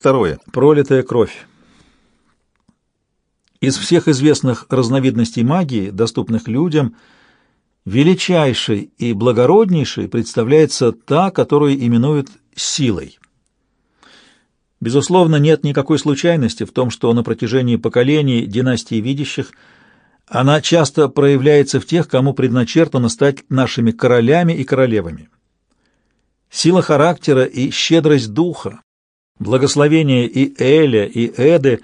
Второе. Пролитая кровь. Из всех известных разновидностей магии, доступных людям, величайшей и благороднейшей представляется та, которую именуют силой. Безусловно, нет никакой случайности в том, что на протяжении поколений династии видящих она часто проявляется в тех, кому предначертано стать нашими королями и королевами. Сила характера и щедрость духа, Благословения и Эля, и Эды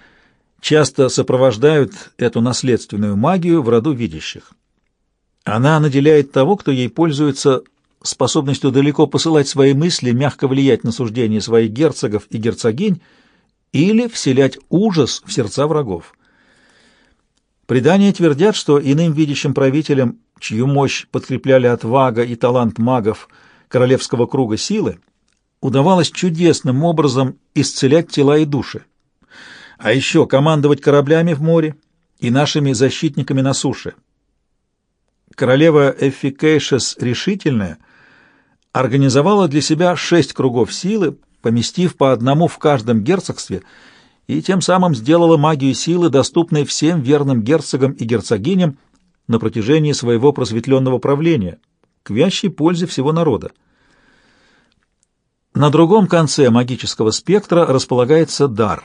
часто сопровождают эту наследственную магию в роду видящих. Она наделяет того, кто ей пользуется, способностью далеко посылать свои мысли, мягко влиять на суждения своих герцогов и герцогинь или вселять ужас в сердца врагов. Предания твердят, что иным видящим правителям, чью мощь подкрепляли отвага и талант магов королевского круга силы, удавалось чудесным образом исцелять тела и души. А еще командовать кораблями в море и нашими защитниками на суше. Королева Эффикейшес Решительная организовала для себя шесть кругов силы, поместив по одному в каждом герцогстве, и тем самым сделала магию силы доступной всем верным герцогам и герцогиням на протяжении своего просветленного правления, к вящей пользе всего народа. На другом конце магического спектра располагается дар.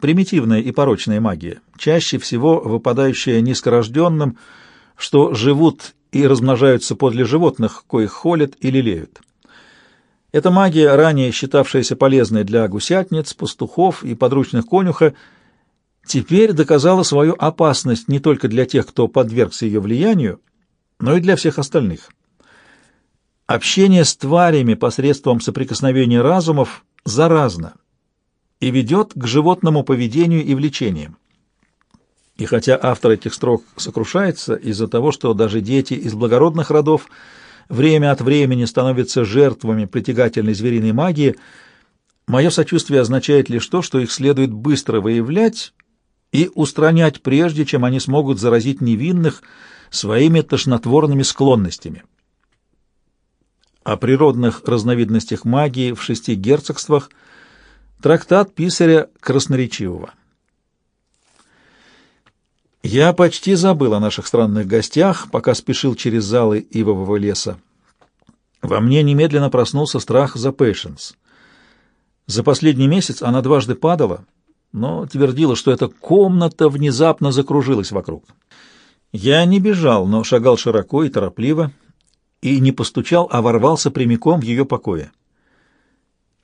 Примитивная и порочная магия, чаще всего выпадающая низкорожденным, что живут и размножаются подле животных, коих холят и лелеют. Эта магия, ранее считавшаяся полезной для гусятниц, пастухов и подручных конюха, теперь доказала свою опасность не только для тех, кто подвергся ее влиянию, но и для всех остальных. Общение с тварями посредством соприкосновения разумов заразно и ведет к животному поведению и влечениям. И хотя автор этих строк сокрушается из-за того, что даже дети из благородных родов время от времени становятся жертвами притягательной звериной магии, мое сочувствие означает лишь то, что их следует быстро выявлять и устранять прежде, чем они смогут заразить невинных своими тошнотворными склонностями о природных разновидностях магии в шести герцогствах, трактат писаря красноречивого. Я почти забыл о наших странных гостях, пока спешил через залы ивового леса. Во мне немедленно проснулся страх за Пэйшенс. За последний месяц она дважды падала, но твердила, что эта комната внезапно закружилась вокруг. Я не бежал, но шагал широко и торопливо, и не постучал, а ворвался прямиком в ее покое.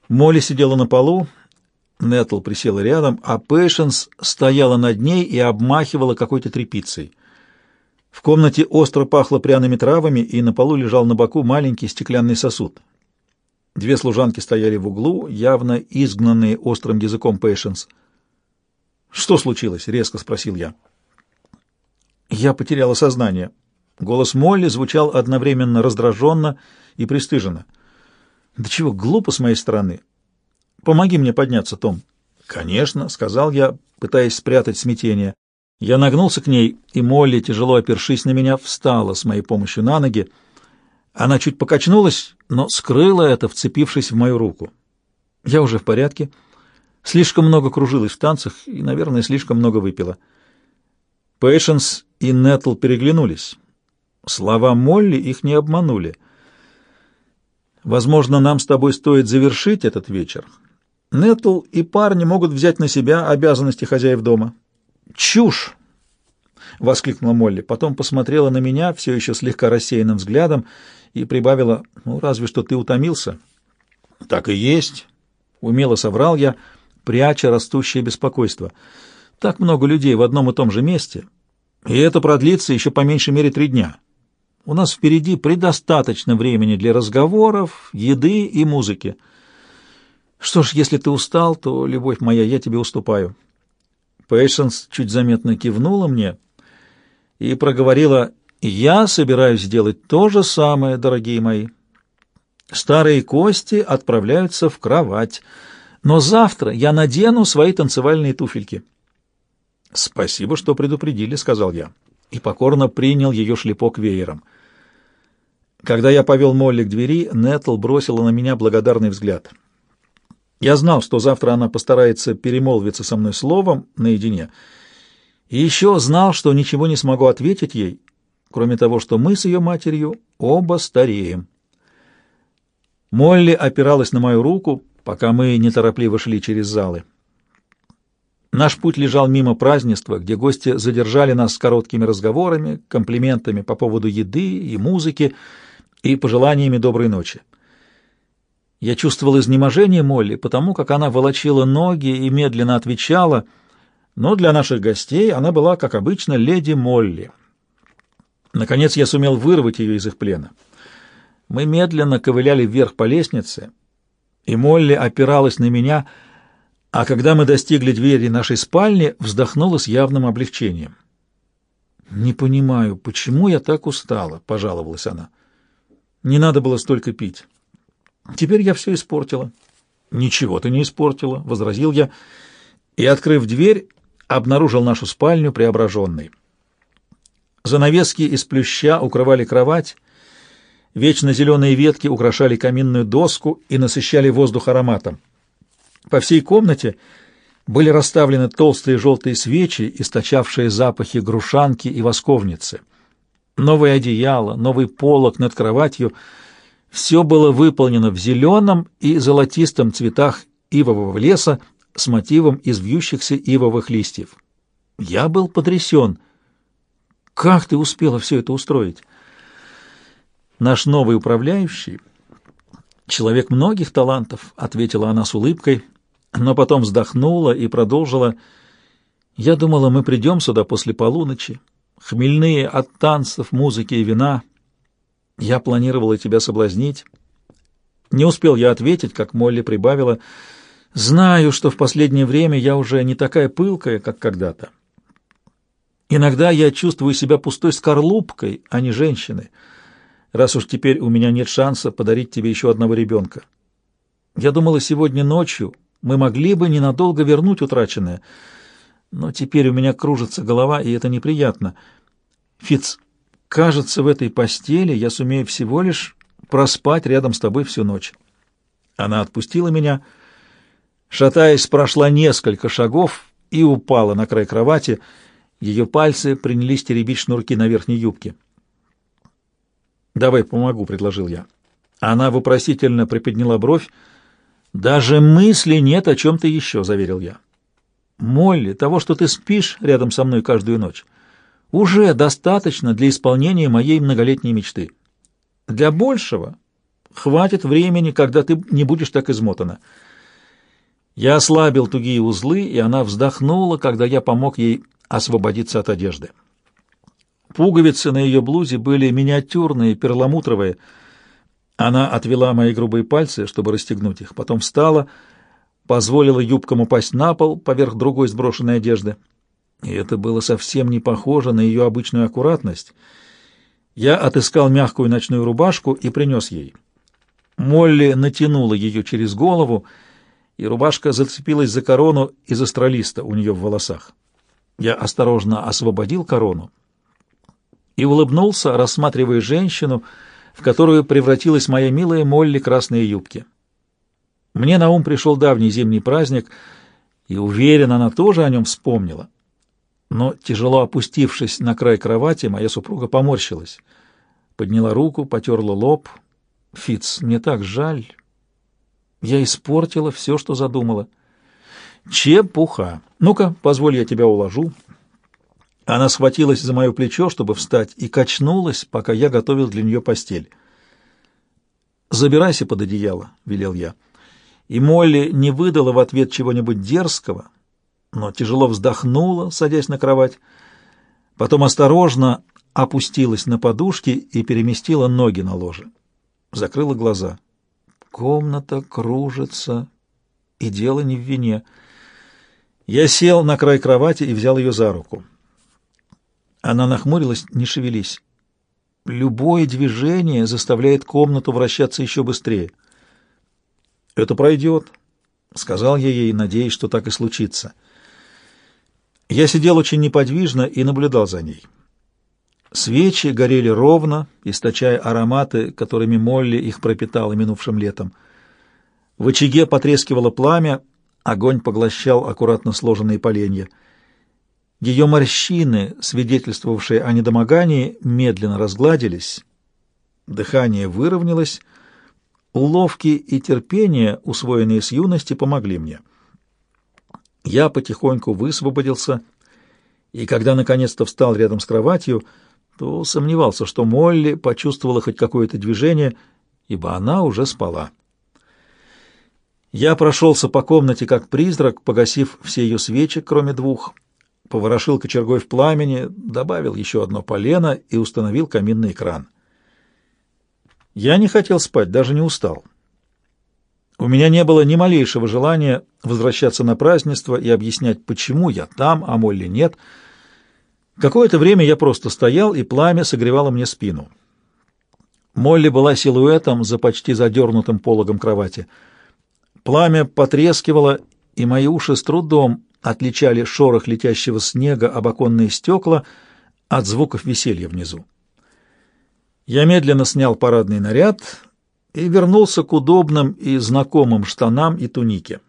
Молли сидела на полу, Нетл присела рядом, а Пэйшенс стояла над ней и обмахивала какой-то тряпицей. В комнате остро пахло пряными травами, и на полу лежал на боку маленький стеклянный сосуд. Две служанки стояли в углу, явно изгнанные острым языком Пэйшенс. «Что случилось?» — резко спросил я. «Я потеряла сознание», Голос Молли звучал одновременно раздраженно и пристыженно. «Да чего глупо с моей стороны? Помоги мне подняться, Том». «Конечно», — сказал я, пытаясь спрятать смятение. Я нагнулся к ней, и Молли, тяжело опершись на меня, встала с моей помощью на ноги. Она чуть покачнулась, но скрыла это, вцепившись в мою руку. Я уже в порядке. Слишком много кружилась в танцах и, наверное, слишком много выпила. Пэйшенс и Нетл переглянулись. Слова Молли их не обманули. Возможно, нам с тобой стоит завершить этот вечер. Нетл и парни могут взять на себя обязанности хозяев дома. Чушь! — воскликнула Молли. Потом посмотрела на меня все еще слегка рассеянным взглядом и прибавила, «Ну, разве что ты утомился». «Так и есть», — умело соврал я, пряча растущее беспокойство. «Так много людей в одном и том же месте, и это продлится еще по меньшей мере три дня». У нас впереди предостаточно времени для разговоров, еды и музыки. Что ж, если ты устал, то, любовь моя, я тебе уступаю. Пейшенс чуть заметно кивнула мне и проговорила, «Я собираюсь сделать то же самое, дорогие мои. Старые кости отправляются в кровать, но завтра я надену свои танцевальные туфельки». «Спасибо, что предупредили», — сказал я, и покорно принял ее шлепок веером. Когда я повел Молли к двери, Нетл бросила на меня благодарный взгляд. Я знал, что завтра она постарается перемолвиться со мной словом наедине, и еще знал, что ничего не смогу ответить ей, кроме того, что мы с ее матерью оба стареем. Молли опиралась на мою руку, пока мы неторопливо шли через залы. Наш путь лежал мимо празднества, где гости задержали нас с короткими разговорами, комплиментами по поводу еды и музыки и пожеланиями доброй ночи. Я чувствовал изнеможение Молли, потому как она волочила ноги и медленно отвечала, но для наших гостей она была, как обычно, леди Молли. Наконец я сумел вырвать ее из их плена. Мы медленно ковыляли вверх по лестнице, и Молли опиралась на меня, а когда мы достигли двери нашей спальни, вздохнула с явным облегчением. «Не понимаю, почему я так устала?» — пожаловалась она. «Не надо было столько пить. Теперь я все испортила». «Ничего ты не испортила», — возразил я, и, открыв дверь, обнаружил нашу спальню преображенной. Занавески из плюща укрывали кровать, вечно зеленые ветки украшали каминную доску и насыщали воздух ароматом. По всей комнате были расставлены толстые желтые свечи, источавшие запахи грушанки и восковницы. Новое одеяло, новый полог над кроватью — все было выполнено в зеленом и золотистом цветах ивового леса с мотивом из вьющихся ивовых листьев. Я был потрясен. Как ты успела все это устроить? Наш новый управляющий — человек многих талантов, — ответила она с улыбкой, но потом вздохнула и продолжила. Я думала, мы придем сюда после полуночи, хмельные от танцев, музыки и вина. Я планировала тебя соблазнить. Не успел я ответить, как Молли прибавила. Знаю, что в последнее время я уже не такая пылкая, как когда-то. Иногда я чувствую себя пустой скорлупкой, а не женщиной, раз уж теперь у меня нет шанса подарить тебе еще одного ребенка. Я думала, сегодня ночью мы могли бы ненадолго вернуть утраченное, но теперь у меня кружится голова, и это неприятно. Фиц, кажется, в этой постели я сумею всего лишь проспать рядом с тобой всю ночь. Она отпустила меня, шатаясь, прошла несколько шагов и упала на край кровати, — ее пальцы принялись теребить шнурки на верхней юбке. «Давай помогу», — предложил я. Она вопросительно приподняла бровь. «Даже мысли нет о чем-то еще», — заверил я. «Молли, того, что ты спишь рядом со мной каждую ночь, уже достаточно для исполнения моей многолетней мечты. Для большего хватит времени, когда ты не будешь так измотана». Я ослабил тугие узлы, и она вздохнула, когда я помог ей освободиться от одежды. Пуговицы на ее блузе были миниатюрные, перламутровые. Она отвела мои грубые пальцы, чтобы расстегнуть их, потом встала, позволила юбкам упасть на пол поверх другой сброшенной одежды. И это было совсем не похоже на ее обычную аккуратность. Я отыскал мягкую ночную рубашку и принес ей. Молли натянула ее через голову, и рубашка зацепилась за корону из астролиста у нее в волосах. Я осторожно освободил корону и улыбнулся, рассматривая женщину, в которую превратилась моя милая Молли красные юбки. Мне на ум пришел давний зимний праздник, и, уверен, она тоже о нем вспомнила. Но, тяжело опустившись на край кровати, моя супруга поморщилась. Подняла руку, потерла лоб. «Фиц, мне так жаль. Я испортила все, что задумала». Чепуха. Ну-ка, позволь, я тебя уложу. Она схватилась за мое плечо, чтобы встать, и качнулась, пока я готовил для нее постель. «Забирайся под одеяло», — велел я. И Молли не выдала в ответ чего-нибудь дерзкого, но тяжело вздохнула, садясь на кровать. Потом осторожно опустилась на подушки и переместила ноги на ложе. Закрыла глаза. Комната кружится, и дело не в вине — я сел на край кровати и взял ее за руку. Она нахмурилась, не шевелись. Любое движение заставляет комнату вращаться еще быстрее. «Это пройдет», — сказал я ей, надеясь, что так и случится. Я сидел очень неподвижно и наблюдал за ней. Свечи горели ровно, источая ароматы, которыми Молли их пропитала минувшим летом. В очаге потрескивало пламя, огонь поглощал аккуратно сложенные поленья. Ее морщины, свидетельствовавшие о недомогании, медленно разгладились, дыхание выровнялось, уловки и терпение, усвоенные с юности, помогли мне. Я потихоньку высвободился, и когда наконец-то встал рядом с кроватью, то сомневался, что Молли почувствовала хоть какое-то движение, ибо она уже спала. Я прошелся по комнате как призрак, погасив все ее свечи, кроме двух, поворошил кочергой в пламени, добавил еще одно полено и установил каминный кран. Я не хотел спать, даже не устал. У меня не было ни малейшего желания возвращаться на празднество и объяснять, почему я там, а Молли нет. Какое-то время я просто стоял, и пламя согревало мне спину. Молли была силуэтом за почти задернутым пологом кровати — Пламя потрескивало, и мои уши с трудом отличали шорох летящего снега об оконные стекла от звуков веселья внизу. Я медленно снял парадный наряд и вернулся к удобным и знакомым штанам и тунике.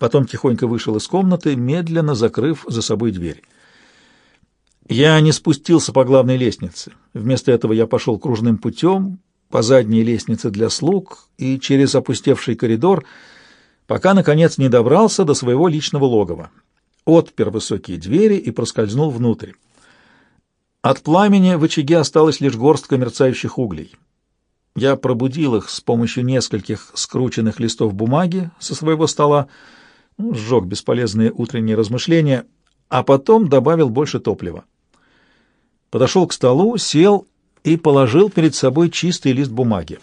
Потом тихонько вышел из комнаты, медленно закрыв за собой дверь. Я не спустился по главной лестнице. Вместо этого я пошел кружным путем, по задней лестнице для слуг и через опустевший коридор, пока, наконец, не добрался до своего личного логова. Отпер высокие двери и проскользнул внутрь. От пламени в очаге осталась лишь горстка мерцающих углей. Я пробудил их с помощью нескольких скрученных листов бумаги со своего стола, ну, сжег бесполезные утренние размышления, а потом добавил больше топлива. Подошел к столу, сел и положил перед собой чистый лист бумаги.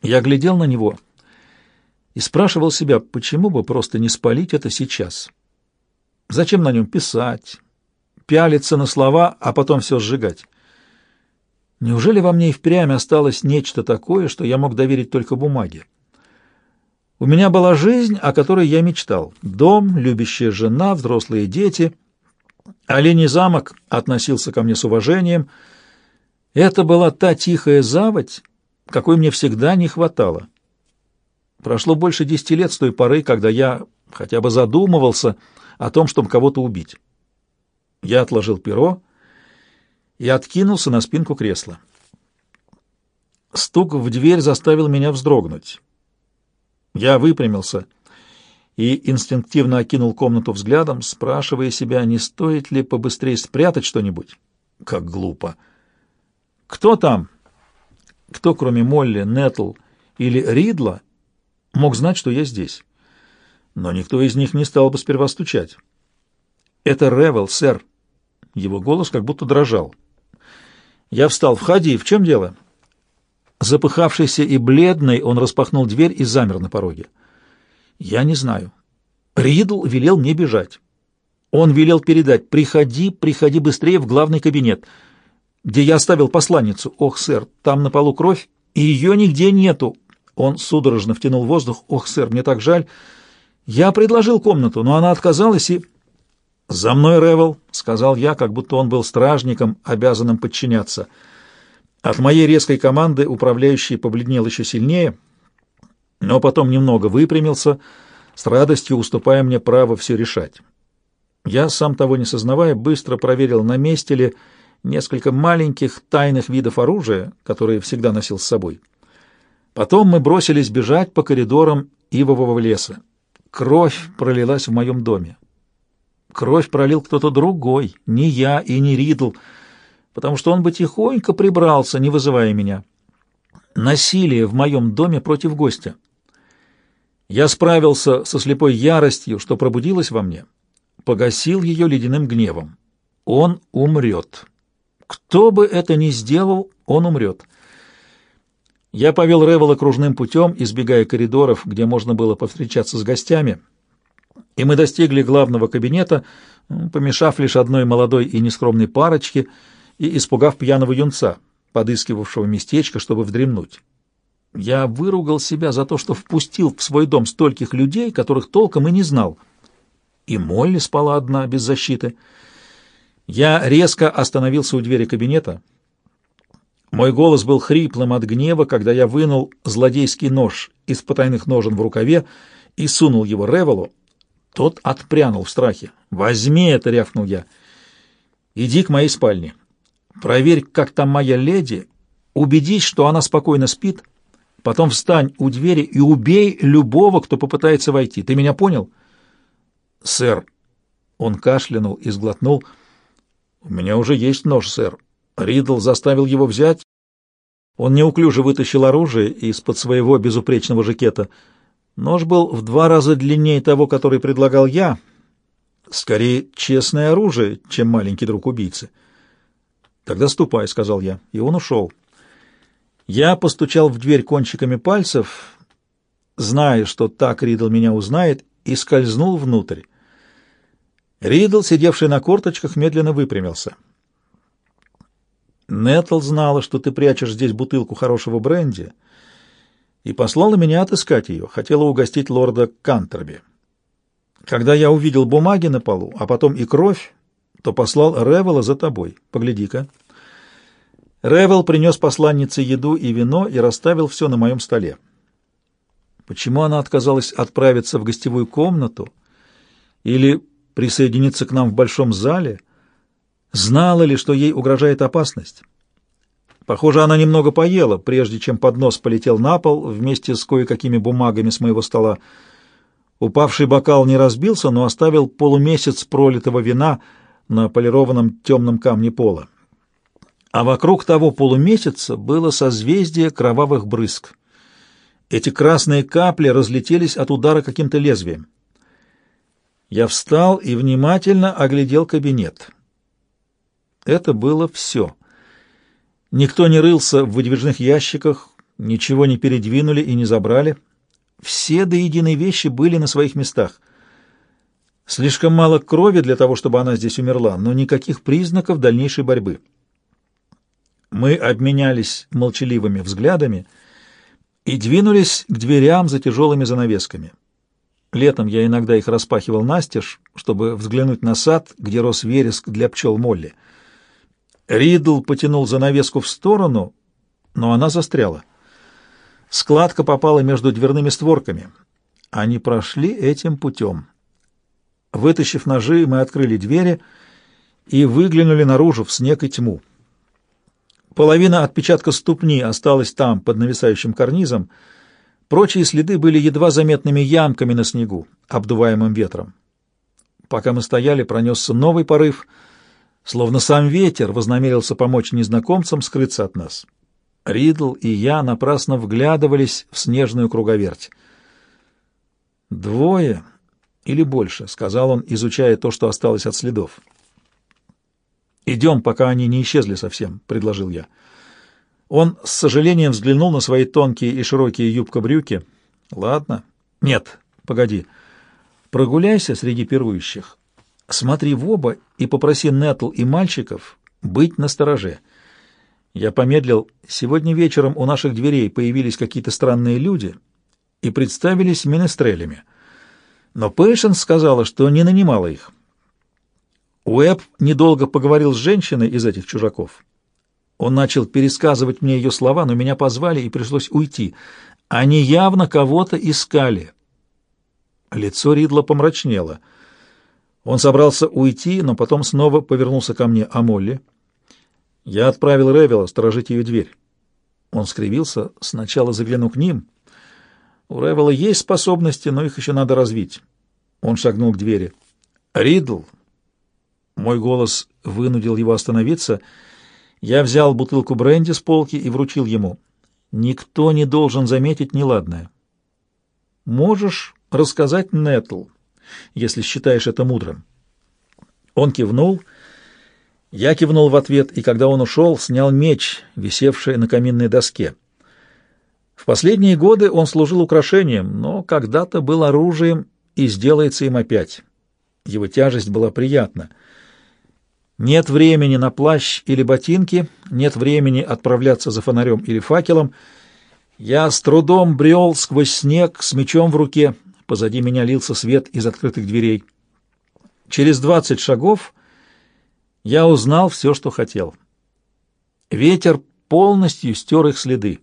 Я глядел на него и спрашивал себя, почему бы просто не спалить это сейчас? Зачем на нем писать, пялиться на слова, а потом все сжигать? Неужели во мне и впрямь осталось нечто такое, что я мог доверить только бумаге? У меня была жизнь, о которой я мечтал. Дом, любящая жена, взрослые дети. Оленей замок относился ко мне с уважением — это была та тихая заводь, какой мне всегда не хватало. Прошло больше десяти лет с той поры, когда я хотя бы задумывался о том, чтобы кого-то убить. Я отложил перо и откинулся на спинку кресла. Стук в дверь заставил меня вздрогнуть. Я выпрямился и инстинктивно окинул комнату взглядом, спрашивая себя, не стоит ли побыстрее спрятать что-нибудь. Как глупо! Кто там? Кто, кроме Молли, Нетл или Ридла, мог знать, что я здесь? Но никто из них не стал бы сперва стучать. «Это Ревел, сэр». Его голос как будто дрожал. Я встал. «Входи. В чем дело?» Запыхавшийся и бледный, он распахнул дверь и замер на пороге. «Я не знаю. Ридл велел мне бежать. Он велел передать «Приходи, приходи быстрее в главный кабинет» где я оставил посланницу. Ох, сэр, там на полу кровь, и ее нигде нету. Он судорожно втянул воздух. Ох, сэр, мне так жаль. Я предложил комнату, но она отказалась и... «За мной, Ревел», — сказал я, как будто он был стражником, обязанным подчиняться. От моей резкой команды управляющий побледнел еще сильнее, но потом немного выпрямился, с радостью уступая мне право все решать. Я, сам того не сознавая, быстро проверил, на месте ли несколько маленьких тайных видов оружия, которые всегда носил с собой. Потом мы бросились бежать по коридорам ивового леса. Кровь пролилась в моем доме. Кровь пролил кто-то другой, не я и не Ридл, потому что он бы тихонько прибрался, не вызывая меня. Насилие в моем доме против гостя. Я справился со слепой яростью, что пробудилась во мне, погасил ее ледяным гневом. Он умрет. Кто бы это ни сделал, он умрет. Я повел Ревела кружным путем, избегая коридоров, где можно было повстречаться с гостями, и мы достигли главного кабинета, помешав лишь одной молодой и нескромной парочке и испугав пьяного юнца, подыскивавшего местечко, чтобы вдремнуть. Я выругал себя за то, что впустил в свой дом стольких людей, которых толком и не знал. И Молли спала одна, без защиты — я резко остановился у двери кабинета. Мой голос был хриплым от гнева, когда я вынул злодейский нож из потайных ножен в рукаве и сунул его Ревелу. Тот отпрянул в страхе. «Возьми это!» — рявкнул я. «Иди к моей спальне. Проверь, как там моя леди. Убедись, что она спокойно спит. Потом встань у двери и убей любого, кто попытается войти. Ты меня понял?» «Сэр!» Он кашлянул и сглотнул. «У меня уже есть нож, сэр. Ридл заставил его взять. Он неуклюже вытащил оружие из-под своего безупречного жакета. Нож был в два раза длиннее того, который предлагал я. Скорее, честное оружие, чем маленький друг убийцы. «Тогда ступай», — сказал я, и он ушел. Я постучал в дверь кончиками пальцев, зная, что так Ридл меня узнает, и скользнул внутрь. Ридл, сидевший на корточках, медленно выпрямился. Нетл знала, что ты прячешь здесь бутылку хорошего бренди, и послала меня отыскать ее, хотела угостить лорда Кантерби. Когда я увидел бумаги на полу, а потом и кровь, то послал Ревела за тобой. Погляди-ка. Ревел принес посланнице еду и вино и расставил все на моем столе. Почему она отказалась отправиться в гостевую комнату или присоединиться к нам в большом зале — Знала ли, что ей угрожает опасность? Похоже, она немного поела, прежде чем поднос полетел на пол вместе с кое-какими бумагами с моего стола. Упавший бокал не разбился, но оставил полумесяц пролитого вина на полированном темном камне пола. А вокруг того полумесяца было созвездие кровавых брызг. Эти красные капли разлетелись от удара каким-то лезвием. Я встал и внимательно оглядел кабинет. Это было все. Никто не рылся в выдвижных ящиках, ничего не передвинули и не забрали. Все до единой вещи были на своих местах. Слишком мало крови для того, чтобы она здесь умерла, но никаких признаков дальнейшей борьбы. Мы обменялись молчаливыми взглядами и двинулись к дверям за тяжелыми занавесками. Летом я иногда их распахивал настежь, чтобы взглянуть на сад, где рос вереск для пчел Молли — Ридл потянул занавеску в сторону, но она застряла. Складка попала между дверными створками. Они прошли этим путем. Вытащив ножи, мы открыли двери и выглянули наружу в снег и тьму. Половина отпечатка ступни осталась там, под нависающим карнизом. Прочие следы были едва заметными ямками на снегу, обдуваемым ветром. Пока мы стояли, пронесся новый порыв — Словно сам ветер вознамерился помочь незнакомцам скрыться от нас. Ридл и я напрасно вглядывались в снежную круговерть. «Двое или больше», — сказал он, изучая то, что осталось от следов. «Идем, пока они не исчезли совсем», — предложил я. Он с сожалением взглянул на свои тонкие и широкие юбка-брюки. «Ладно. Нет, погоди. Прогуляйся среди пирующих. Смотри в оба и попроси Нетл и мальчиков быть настороже. Я помедлил. Сегодня вечером у наших дверей появились какие-то странные люди и представились менестрелями. Но Пэйшенс сказала, что не нанимала их. Уэб недолго поговорил с женщиной из этих чужаков. Он начал пересказывать мне ее слова, но меня позвали, и пришлось уйти. Они явно кого-то искали. Лицо Ридла помрачнело — он собрался уйти, но потом снова повернулся ко мне. «А Молли?» «Я отправил Ревела сторожить ее дверь». Он скривился. «Сначала загляну к ним. У Ревела есть способности, но их еще надо развить». Он шагнул к двери. «Ридл!» Мой голос вынудил его остановиться. Я взял бутылку бренди с полки и вручил ему. «Никто не должен заметить неладное. Можешь рассказать Нетл?» Если считаешь это мудрым. Он кивнул, я кивнул в ответ, и когда он ушел, снял меч, висевший на каминной доске. В последние годы он служил украшением, но когда-то был оружием и сделается им опять. Его тяжесть была приятна. Нет времени на плащ или ботинки, нет времени отправляться за фонарем или факелом. Я с трудом брел сквозь снег с мечом в руке, Позади меня лился свет из открытых дверей. Через двадцать шагов я узнал все, что хотел. Ветер полностью стер их следы.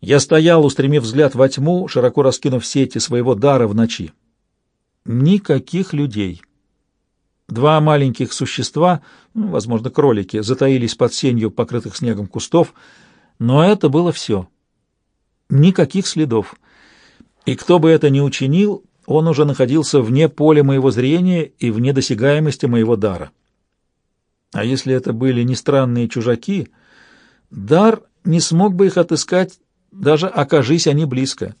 Я стоял, устремив взгляд во тьму, широко раскинув сети своего дара в ночи. Никаких людей. Два маленьких существа, ну, возможно, кролики, затаились под сенью покрытых снегом кустов, но это было все. Никаких следов. И кто бы это ни учинил, он уже находился вне поля моего зрения и вне досягаемости моего дара. А если это были не странные чужаки, дар не смог бы их отыскать, даже окажись они близко.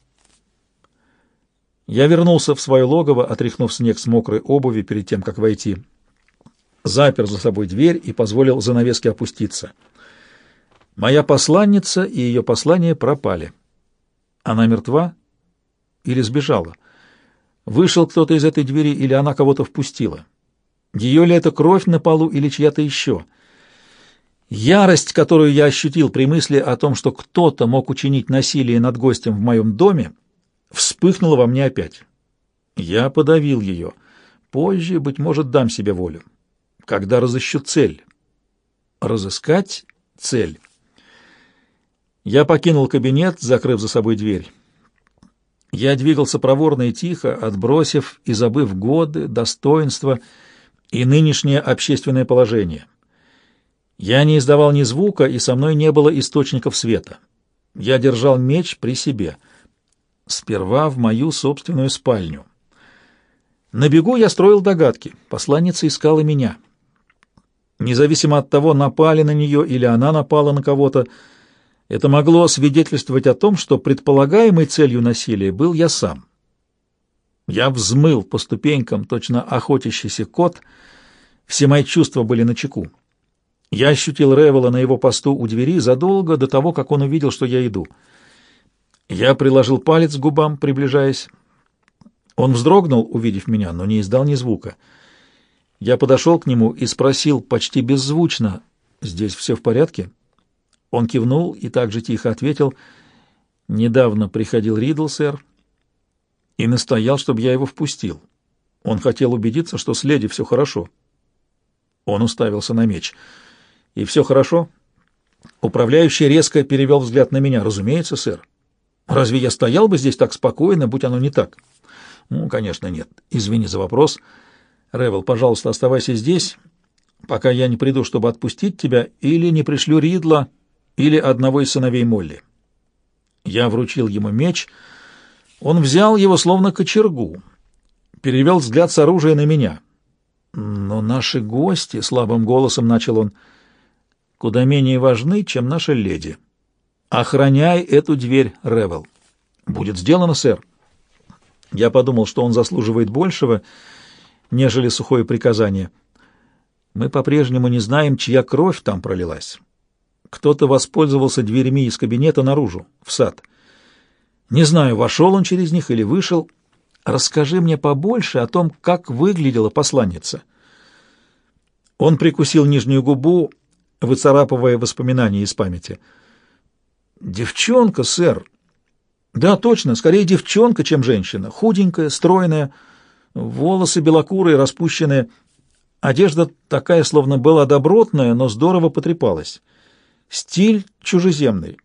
Я вернулся в свое логово, отряхнув снег с мокрой обуви перед тем, как войти. Запер за собой дверь и позволил занавеске опуститься. Моя посланница и ее послание пропали. Она мертва или сбежала? Вышел кто-то из этой двери или она кого-то впустила? Ее ли это кровь на полу или чья-то еще? Ярость, которую я ощутил при мысли о том, что кто-то мог учинить насилие над гостем в моем доме, вспыхнула во мне опять. Я подавил ее. Позже, быть может, дам себе волю. Когда разыщу цель. Разыскать цель. Я покинул кабинет, закрыв за собой дверь. Я двигался проворно и тихо, отбросив и забыв годы, достоинства и нынешнее общественное положение. Я не издавал ни звука, и со мной не было источников света. Я держал меч при себе. Сперва в мою собственную спальню. На бегу я строил догадки. Посланница искала меня. Независимо от того, напали на нее или она напала на кого-то, это могло свидетельствовать о том, что предполагаемой целью насилия был я сам. Я взмыл по ступенькам, точно охотящийся кот, все мои чувства были на чеку. Я ощутил Ревела на его посту у двери задолго до того, как он увидел, что я иду. Я приложил палец к губам, приближаясь. Он вздрогнул, увидев меня, но не издал ни звука. Я подошел к нему и спросил почти беззвучно, «Здесь все в порядке?» Он кивнул и также тихо ответил, «Недавно приходил Ридл, сэр, и настоял, чтобы я его впустил. Он хотел убедиться, что с леди все хорошо». Он уставился на меч. «И все хорошо?» Управляющий резко перевел взгляд на меня. «Разумеется, сэр. Разве я стоял бы здесь так спокойно, будь оно не так?» «Ну, конечно, нет. Извини за вопрос. Ревел, пожалуйста, оставайся здесь, пока я не приду, чтобы отпустить тебя, или не пришлю Ридла...» или одного из сыновей Молли. Я вручил ему меч, он взял его словно кочергу, перевел взгляд с оружия на меня. «Но наши гости», — слабым голосом начал он, — «куда менее важны, чем наша леди. Охраняй эту дверь, Ревел». «Будет сделано, сэр». Я подумал, что он заслуживает большего, нежели сухое приказание. Мы по-прежнему не знаем, чья кровь там пролилась кто-то воспользовался дверьми из кабинета наружу, в сад. Не знаю, вошел он через них или вышел. Расскажи мне побольше о том, как выглядела посланница. Он прикусил нижнюю губу, выцарапывая воспоминания из памяти. «Девчонка, сэр!» «Да, точно, скорее девчонка, чем женщина. Худенькая, стройная, волосы белокурые, распущенные. Одежда такая, словно была добротная, но здорово потрепалась. Стиль чужеземный.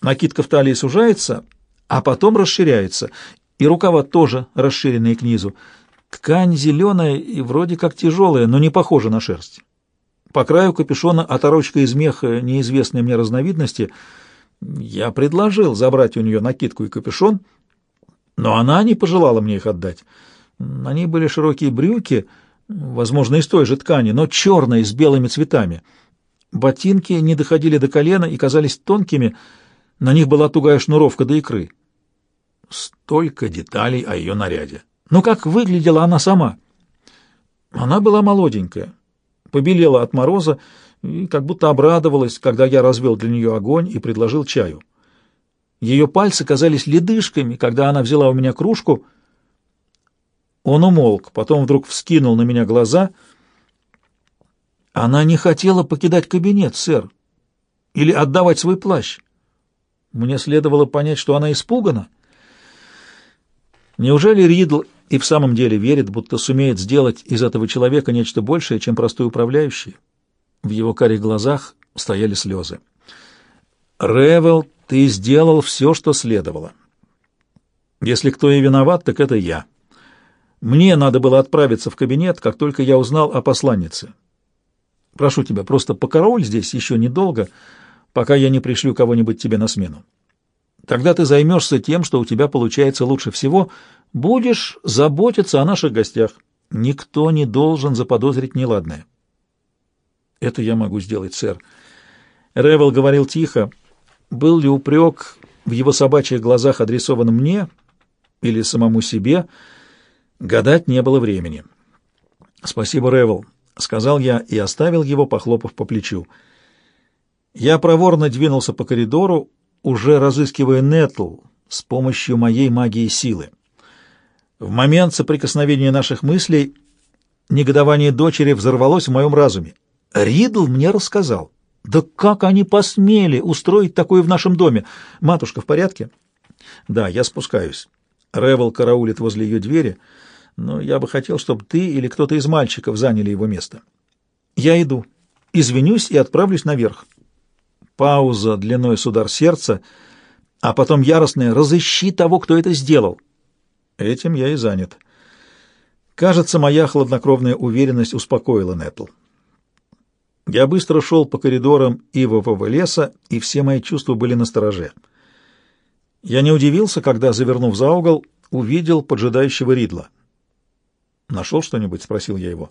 Накидка в талии сужается, а потом расширяется, и рукава тоже расширенные к низу. Ткань зеленая и вроде как тяжелая, но не похожа на шерсть. По краю капюшона оторочка из меха неизвестной мне разновидности. Я предложил забрать у нее накидку и капюшон, но она не пожелала мне их отдать. На ней были широкие брюки, возможно, из той же ткани, но черные, с белыми цветами — Ботинки не доходили до колена и казались тонкими, на них была тугая шнуровка до икры. Столько деталей о ее наряде. Но как выглядела она сама? Она была молоденькая, побелела от мороза и как будто обрадовалась, когда я развел для нее огонь и предложил чаю. Ее пальцы казались ледышками, когда она взяла у меня кружку. Он умолк, потом вдруг вскинул на меня глаза — она не хотела покидать кабинет, сэр, или отдавать свой плащ. Мне следовало понять, что она испугана. Неужели Ридл и в самом деле верит, будто сумеет сделать из этого человека нечто большее, чем простой управляющий? В его карих глазах стояли слезы. Ревел, ты сделал все, что следовало. Если кто и виноват, так это я. Мне надо было отправиться в кабинет, как только я узнал о посланнице. Прошу тебя, просто покороль здесь еще недолго, пока я не пришлю кого-нибудь тебе на смену. Тогда ты займешься тем, что у тебя получается лучше всего, будешь заботиться о наших гостях. Никто не должен заподозрить неладное. Это я могу сделать, сэр. Ревел говорил тихо. Был ли упрек в его собачьих глазах адресован мне или самому себе, гадать не было времени. «Спасибо, Ревел», — сказал я и оставил его, похлопав по плечу. Я проворно двинулся по коридору, уже разыскивая Нетл с помощью моей магии силы. В момент соприкосновения наших мыслей негодование дочери взорвалось в моем разуме. Ридл мне рассказал. Да как они посмели устроить такое в нашем доме? Матушка в порядке? Да, я спускаюсь. Ревел караулит возле ее двери, но я бы хотел, чтобы ты или кто-то из мальчиков заняли его место. Я иду. Извинюсь и отправлюсь наверх. Пауза длиной с удар сердца, а потом яростная «разыщи того, кто это сделал». Этим я и занят. Кажется, моя хладнокровная уверенность успокоила Нетл. Я быстро шел по коридорам ивового леса, и все мои чувства были настороже. Я не удивился, когда, завернув за угол, увидел поджидающего Ридла. «Нашел что-нибудь?» — спросил я его.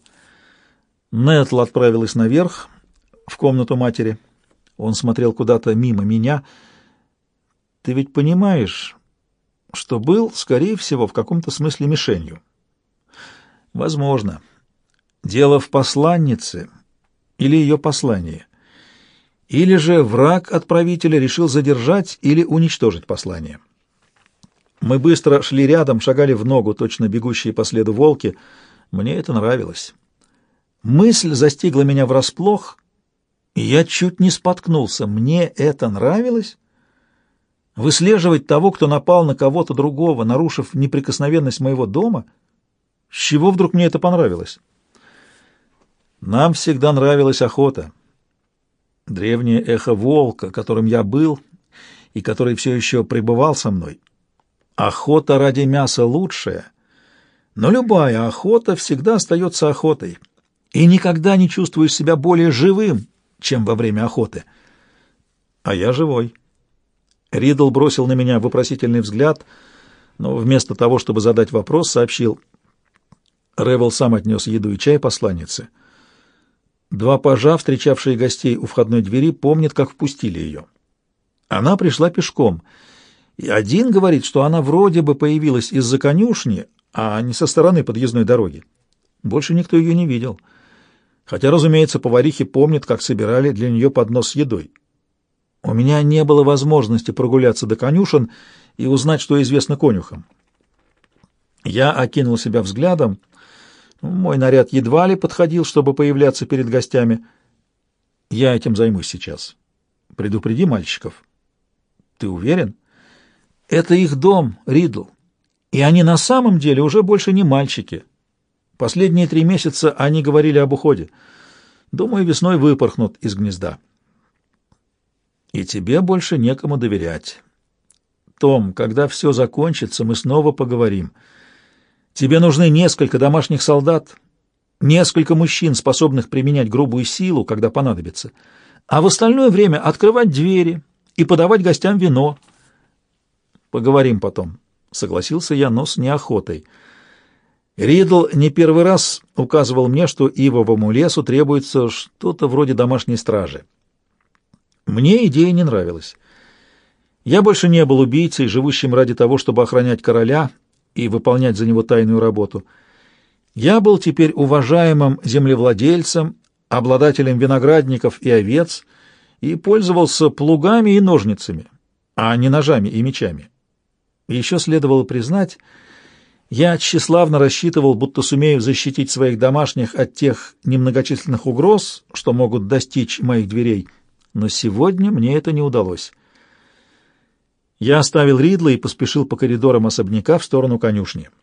Нетл отправилась наверх, в комнату матери. Он смотрел куда-то мимо меня. «Ты ведь понимаешь, что был, скорее всего, в каком-то смысле мишенью?» «Возможно. Дело в посланнице» или ее послание. Или же враг отправителя решил задержать или уничтожить послание. Мы быстро шли рядом, шагали в ногу, точно бегущие по следу волки. Мне это нравилось. Мысль застигла меня врасплох, и я чуть не споткнулся. Мне это нравилось? Выслеживать того, кто напал на кого-то другого, нарушив неприкосновенность моего дома? С чего вдруг мне это понравилось? Нам всегда нравилась охота. Древнее эхо волка, которым я был и который все еще пребывал со мной. Охота ради мяса лучшая, но любая охота всегда остается охотой, и никогда не чувствуешь себя более живым, чем во время охоты. А я живой. Ридл бросил на меня вопросительный взгляд, но вместо того, чтобы задать вопрос, сообщил. Ревел сам отнес еду и чай посланнице — Два пажа, встречавшие гостей у входной двери, помнят, как впустили ее. Она пришла пешком, и один говорит, что она вроде бы появилась из-за конюшни, а не со стороны подъездной дороги. Больше никто ее не видел. Хотя, разумеется, поварихи помнят, как собирали для нее поднос с едой. У меня не было возможности прогуляться до конюшен и узнать, что известно конюхам. Я окинул себя взглядом — мой наряд едва ли подходил, чтобы появляться перед гостями. Я этим займусь сейчас. Предупреди мальчиков. Ты уверен? Это их дом, Ридл. И они на самом деле уже больше не мальчики. Последние три месяца они говорили об уходе. Думаю, весной выпорхнут из гнезда. И тебе больше некому доверять. Том, когда все закончится, мы снова поговорим. Тебе нужны несколько домашних солдат, несколько мужчин, способных применять грубую силу, когда понадобится, а в остальное время открывать двери и подавать гостям вино. Поговорим потом, согласился я, но с неохотой. Ридл не первый раз указывал мне, что ивовому лесу требуется что-то вроде домашней стражи. Мне идея не нравилась. Я больше не был убийцей, живущим ради того, чтобы охранять короля и выполнять за него тайную работу. Я был теперь уважаемым землевладельцем, обладателем виноградников и овец, и пользовался плугами и ножницами, а не ножами и мечами. Еще следовало признать, я тщеславно рассчитывал, будто сумею защитить своих домашних от тех немногочисленных угроз, что могут достичь моих дверей, но сегодня мне это не удалось. Я оставил Ридла и поспешил по коридорам особняка в сторону конюшни.